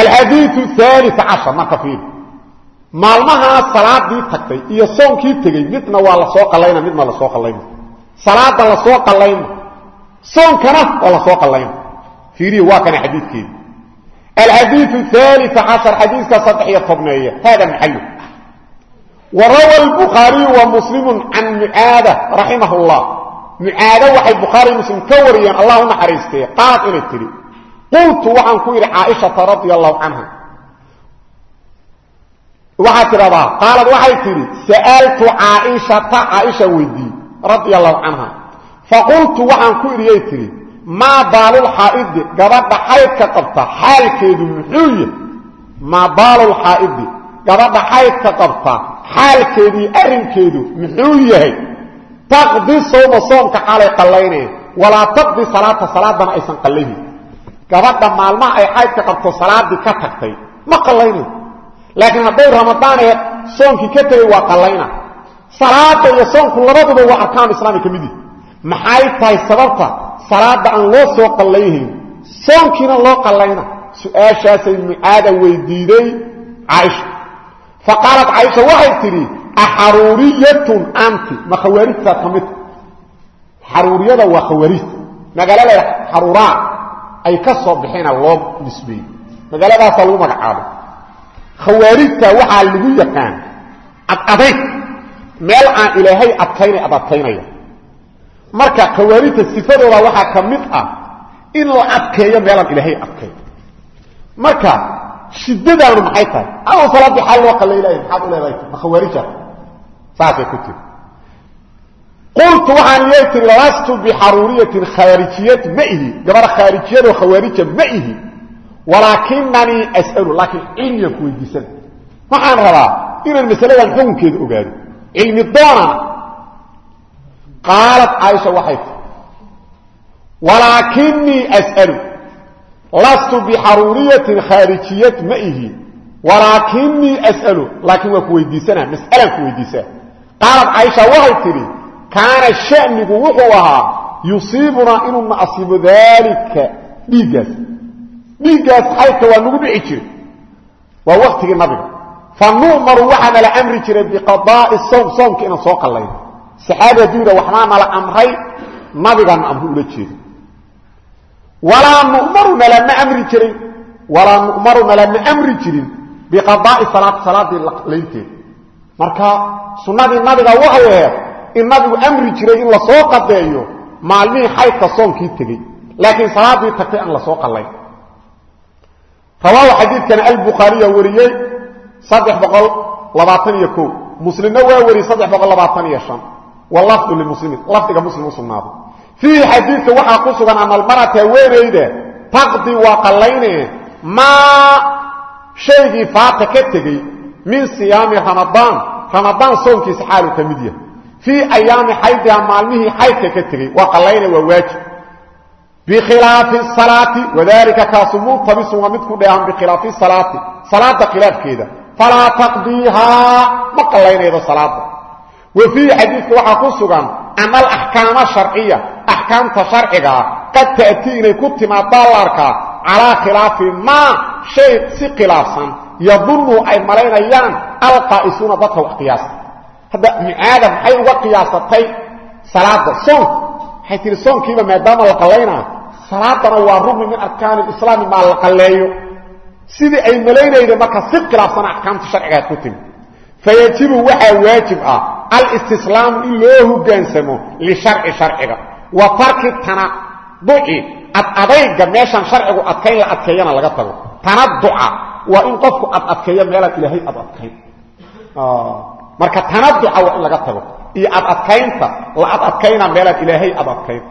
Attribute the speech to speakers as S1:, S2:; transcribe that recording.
S1: alxadiiu aali cashar marka fiir maalmahaa salaadii tagtay iyo soonkii tegey midna waa la soo qalayna midna la soo qalayna salaada la soo qalayna soonkana waa la soo qalayna fiirihi waa kana xadiidkeedi alxadiiu aali cashar xadiiska saddex iyo tobneeye hada maxalu warawa lbukhaariyu wa muslimu can mucaada raximah llah mucaado waxay bukhaari muslim ka wariyeen allah u naxariistee qaad inay tidhi qultu waxaan ku yidhi caaishata radia allahu canha waxaad tidhahdaa qaalad waxay tidhi sa'altu caaishata caaisha weydiiye radia allahu canha faqultu waxaan ku idhiyay tidhi maa baalulxaa'idi gabadha xaydka qabta xaalkeedu muxuu yahy maa baalulxaa'idi gabadha xaydka qabta xaalkeedii arrinkeedu muxuu yahay? Taqdi sowma soomka xaalay qallayneen walaa taqdi salaata salaadana aysan qallaynin gabadha maalmaha ay xaydka qabto salaadii ka tagtay. Ma qallaynayo laakiin hadday ramadaan ee soonkii ka tegay waa qallayna. Salaada iyo soonku labaduba waa arkaan islaami ka mid yihi maxay tahay sababta salaada aan loo soo qallayhayn soonkiina loo qallayna. Su'aashaasay mucaada weydiiday caaisha. Fa qaalat caaisha waxay tidhi axaruuriyatun anti. Ma khawaarijtaad ka midta xaruuriyada waa khawaarijta magaalada xaruuraa ay ka soo baxeena loo nisbeeyey. Magaaladaasaa lagu magacaabay khawaarijta waxaa lagu yaqaan adadayg meel aan ilaahay adkaynay ad marka khawaarijta sifadooda waxaa ka mid ah in la adkeeyo meelaan ilaahay adkayn. Marka shiddadaanu maxay tahay? Aw salaadii xaal loo qallaylaya maxaad u leedahay? Ma khawaarija saasay ku tiri qultu waxaan iyay tihi lastu bixaruuriyatin khaarijiyat ma ihi. Gabar khaarijiyadoo khawaarija ma ihi. Walaakinanii as'alu laakiin cilmigan ku weydiisana waxaan rabaa inaan masaladan xukunkeeda ogaado. Cilmi doonana. Qaalat caaisha waxay tii walaakinii as'alu lastu bixaruuriyatin khaarijiyat ma ihi. Walaakinii as'alu. Laakiin waa ku weydiisanaa mas'alaan kaana shanigu wuxuu ahaa yusiibunaa inuuna asiibo daalika dhiiggaas. Dhiiggaas xaydka waa nagu dhici jiray. Waa waktigii nabiga. Fa nu'maru waxaa nala amri jiray biqadaa'i sowm soomka inaan soo qallayno saxaabi hadduu yidha waxbaa nala amray nabigaana amru ula jeeda walaa nu'maru nalama amri jirin. Walaa nu'maru nalama amri jirin biqadaa'i in nabigu amri jiray in la soo qadeeyo maalmihii xaydka soomkii tegey. Laakiin salaaddii tagtay aan la soo qallayn rawaahu xadiidkana albukhaariya wariyey saddex boqol labaatan iyo ko muslimna waa wariyey saddex boqol labaatan iyo shan. Walafdu limuslimiin lafdiga muslim u sugnaaday xadiidka waxaa ku sugan amalmarata haweenayda taqdi waa qallayne maa shaygii faata ka tegey min siyaami ramadaan. Ramadaan soonkiisa xaalu ka mid yahay fii ayaami xaydiha maalmihii xaydka ka tegey waa qallayne waa waajib bikhilaafi salaati wadalika kaasu multabisun waa mid ku dheehan bikhilaafi salaati salaada khilaafkeeda falaa taqdiihaa ma qallaynaydo salaada wa fiihi xadiidka waxaa ku sugan ana alaxkaama sharciya axkaamta sharcigaa qad ta'tii inay ku timaadaa la arkaa calaa khilaafi maa shay si khilaafsan yadunnu ay malaynayaan alqaa'isuuna dadka hadda mucaada maxay uga qiyaasatay salaada soonka waxay tihi soonkiiba maadaama la qallaynaa salaadana waa rugni min arkaani islaami maa la qalleeyo. Sidii ay malaynayda marka si khilaafsana axkaamta sharcigaad ku timi. Fayajibu waxaa waajib ah alistislaamu in loo hogaansamo lisharci sharciga. Wa tarki tanaduci ad adayga meeshaan sharcigu adkayn la adkeeyana laga tago. Tanaduca waa in qofku ad adkeeyo meelaan ilaahay ad adkayn marka tanaduca waa in laga tago iyo ad adkaynta la ad adkayna meelaan ilaahay ad adkayn